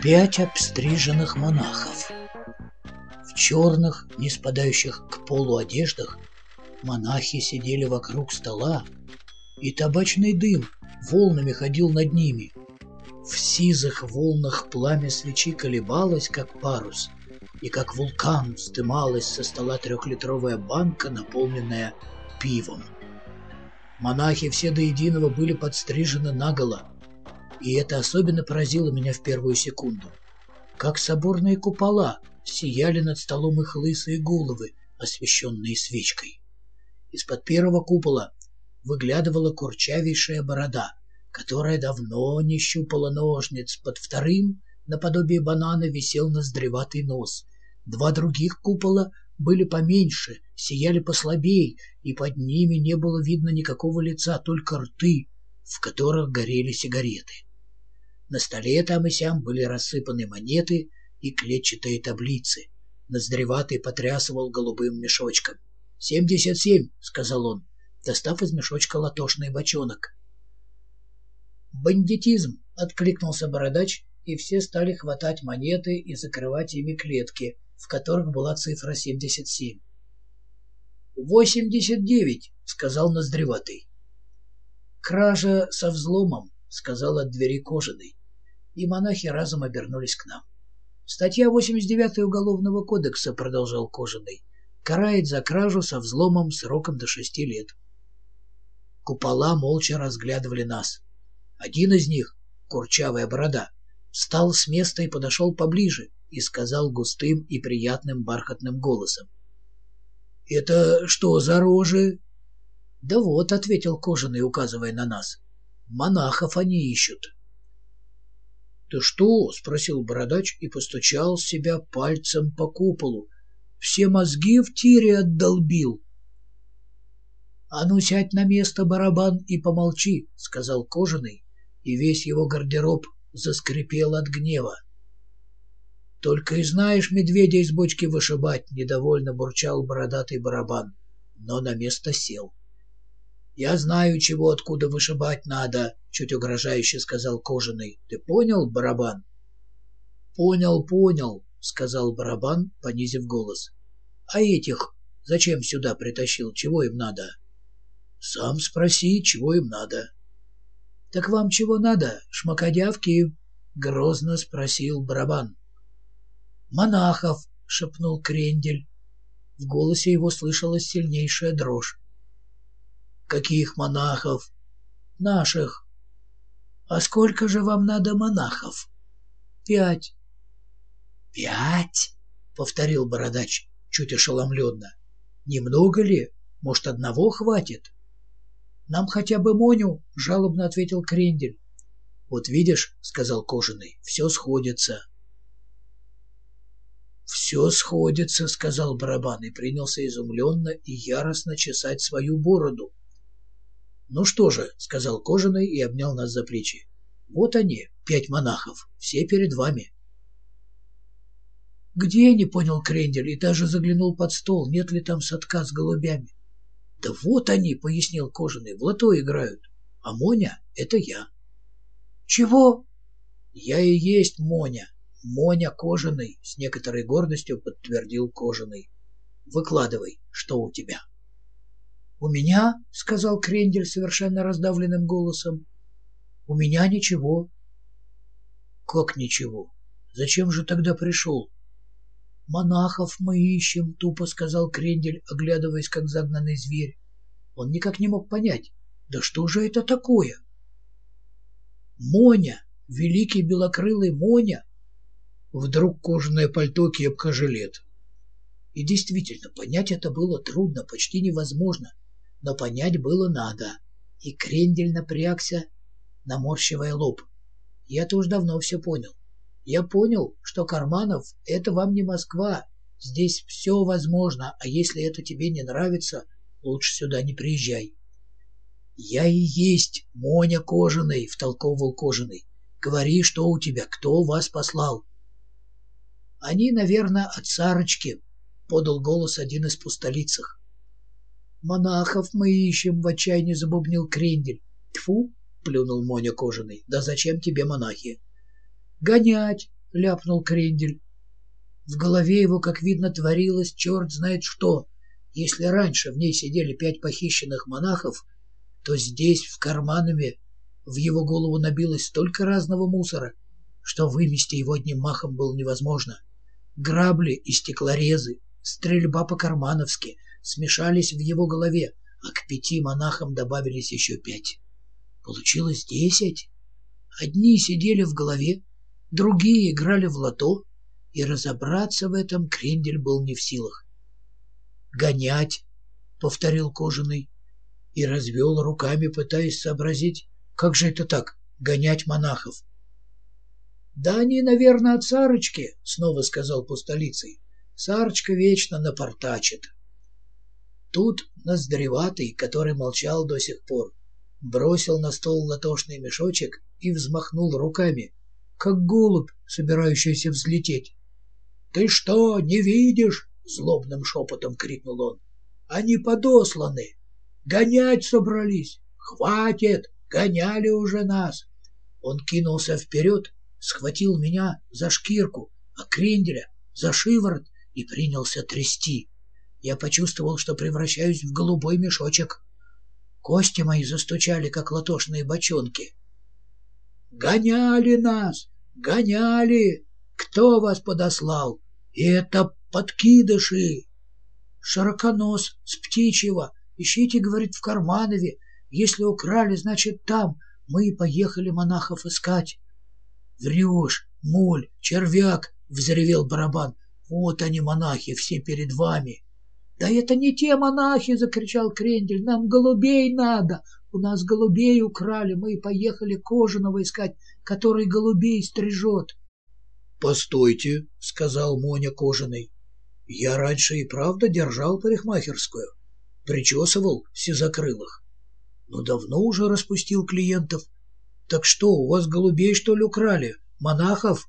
Пять обстриженных монахов. В черных, не спадающих к полу одеждах, монахи сидели вокруг стола, и табачный дым волнами ходил над ними. В сизых волнах пламя свечи колебалось, как парус, и как вулкан вздымалась со стола трехлитровая банка, наполненная пивом. Монахи все до единого были подстрижены наголо, и это особенно поразило меня в первую секунду. Как соборные купола сияли над столом их лысые головы, освещенные свечкой. Из-под первого купола выглядывала курчавейшая борода, которая давно не щупала ножниц. Под вторым, наподобие банана, висел ноздреватый нос. Два других купола были поменьше, сияли послабей, и под ними не было видно никакого лица, только рты, в которых горели сигареты. На столе там и сям были рассыпаны монеты и клетчатые таблицы. Ноздреватый потрясывал голубым мешочком. «Семьдесят семь», — сказал он, достав из мешочка латошный бочонок. «Бандитизм!» — откликнулся бородач, и все стали хватать монеты и закрывать ими клетки, в которых была цифра семьдесят семь. «Восемьдесят девять», — сказал Ноздреватый. «Кража со взломом», — сказал от двери кожаный и монахи разом обернулись к нам. «Статья 89 Уголовного кодекса», — продолжал Кожаный, — «карает за кражу со взломом сроком до шести лет». Купола молча разглядывали нас. Один из них, курчавая борода, встал с места и подошел поближе и сказал густым и приятным бархатным голосом. «Это что за рожи?» «Да вот», — ответил Кожаный, указывая на нас, — «монахов они ищут». «Ты что?» — спросил бородач и постучал себя пальцем по куполу. «Все мозги в тире отдолбил». «А ну сядь на место, барабан, и помолчи», — сказал Кожаный, и весь его гардероб заскрипел от гнева. «Только и знаешь медведя из бочки вышибать», — недовольно бурчал бородатый барабан, но на место сел. «Я знаю, чего откуда вышибать надо», — чуть угрожающе сказал Кожаный. «Ты понял, барабан?» «Понял, понял», — сказал барабан, понизив голос. «А этих зачем сюда притащил? Чего им надо?» «Сам спроси, чего им надо». «Так вам чего надо, шмакодявки?» — грозно спросил барабан. «Монахов», — шепнул Крендель. В голосе его слышалась сильнейшая дрожь. Каких монахов? Наших. А сколько же вам надо монахов? Пять. Пять? Повторил бородач, чуть ошеломленно. Немного ли? Может, одного хватит? Нам хотя бы Моню, жалобно ответил Крендель. Вот видишь, сказал Кожаный, все сходится. «Все сходится», — сказал барабан и принялся изумленно и яростно чесать свою бороду. «Ну что же», — сказал Кожаный и обнял нас за плечи. «Вот они, пять монахов, все перед вами». «Где?» — не понял Крендель и даже заглянул под стол, нет ли там садка с голубями. «Да вот они», — пояснил Кожаный, — «в лото играют, а Моня — это я». «Чего?» «Я и есть Моня, Моня Кожаный», — с некоторой гордостью подтвердил Кожаный. «Выкладывай, что у тебя». «У меня, — сказал Крендель совершенно раздавленным голосом, — у меня ничего». «Как ничего? Зачем же тогда пришел?» «Монахов мы ищем», — тупо сказал Крендель, оглядываясь, как загнанный зверь. Он никак не мог понять, да что же это такое? «Моня! Великий белокрылый Моня!» Вдруг кожаное пальто, кепка, жилет. И действительно, понять это было трудно, почти невозможно но понять было надо. И Крендель напрягся, наморщивая лоб. Я-то уж давно все понял. Я понял, что Карманов — это вам не Москва. Здесь все возможно, а если это тебе не нравится, лучше сюда не приезжай. «Я и есть Моня Кожаный», — втолковывал Кожаный. «Говори, что у тебя, кто вас послал?» «Они, наверное, от Сарочки», — подал голос один из пустолицах. «Монахов мы ищем», — в отчаянии забубнил Крендель. «Тьфу!» — плюнул Моня кожаный. «Да зачем тебе монахи?» «Гонять!» — ляпнул Крендель. В голове его, как видно, творилось черт знает что. Если раньше в ней сидели пять похищенных монахов, то здесь, в карманами, в его голову набилось столько разного мусора, что вымести его одним махом было невозможно. Грабли и стеклорезы, стрельба по-кармановски смешались в его голове, а к пяти монахам добавились еще пять. Получилось десять. Одни сидели в голове, другие играли в лото, и разобраться в этом Крендель был не в силах. «Гонять!» — повторил Кожаный и развел руками, пытаясь сообразить, как же это так, гонять монахов. «Да они, наверное, от Сарочки», — снова сказал пустолицей. «Сарочка вечно напортачит». Тут Ноздреватый, который молчал до сих пор, бросил на стол латошный мешочек и взмахнул руками, как голубь, собирающийся взлететь. «Ты что, не видишь?» — злобным шепотом крикнул он. «Они подосланы! Гонять собрались! Хватит! Гоняли уже нас!» Он кинулся вперед, схватил меня за шкирку, а Кренделя за шиворот и принялся трясти. Я почувствовал, что превращаюсь в голубой мешочек. Кости мои застучали, как латошные бочонки. «Гоняли нас! Гоняли! Кто вас подослал? Это подкидыши!» «Широконос с птичьего! Ищите, — говорит, — в Карманове. Если украли, значит, там. Мы и поехали монахов искать». «Врешь, моль, червяк!» — взревел барабан. «Вот они, монахи, все перед вами!» «Да это не те монахи!» — закричал Крендель. «Нам голубей надо! У нас голубей украли, мы поехали Кожаного искать, который голубей стрижет». «Постойте!» — сказал Моня Кожаный. «Я раньше и правда держал парикмахерскую, причесывал сизокрылых, но давно уже распустил клиентов. Так что, у вас голубей, что ли, украли? Монахов?»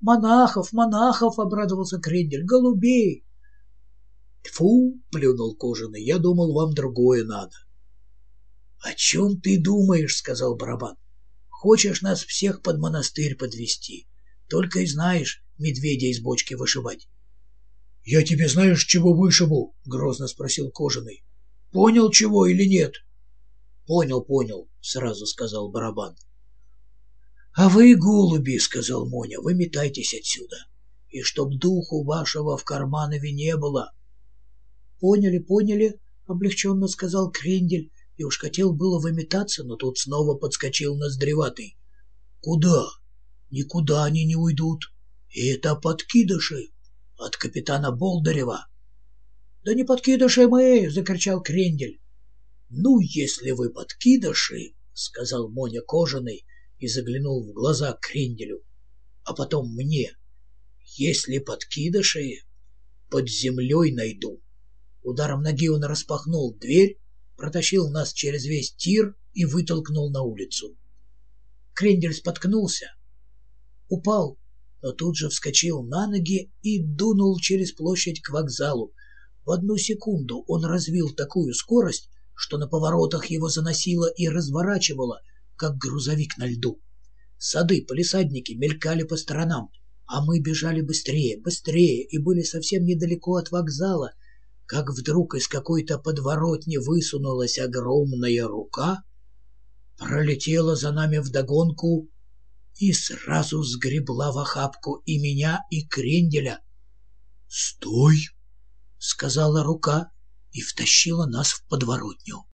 «Монахов, монахов!» — обрадовался Крендель. «Голубей!» «Тьфу!» — плюнул Кожаный. «Я думал, вам другое надо». «О чем ты думаешь?» — сказал Барабан. «Хочешь нас всех под монастырь подвести? Только и знаешь медведя из бочки вышибать». «Я тебе знаешь, чего вышибу?» — грозно спросил Кожаный. «Понял, чего или нет?» «Понял, понял», — сразу сказал Барабан. «А вы, голуби, — сказал Моня, — вы метайтесь отсюда, и чтоб духу вашего в Карманове не было, «Поняли, поняли», — облегченно сказал Крендель, и уж хотел было выметаться, но тут снова подскочил Ноздреватый. «Куда? Никуда они не уйдут. И это подкидыши от капитана Болдырева». «Да не подкидыши мы!» — закричал Крендель. «Ну, если вы подкидыши!» — сказал Моня Кожаный и заглянул в глаза Кренделю. «А потом мне. Если подкидыши, под землей найду». Ударом ноги он распахнул дверь, протащил нас через весь тир и вытолкнул на улицу. Крендель споткнулся, упал, но тут же вскочил на ноги и дунул через площадь к вокзалу. В одну секунду он развил такую скорость, что на поворотах его заносило и разворачивало, как грузовик на льду. Сады, полисадники мелькали по сторонам, а мы бежали быстрее, быстрее и были совсем недалеко от вокзала — как вдруг из какой-то подворотни высунулась огромная рука, пролетела за нами вдогонку и сразу сгребла в охапку и меня, и кренделя. «Стой!» — сказала рука и втащила нас в подворотню.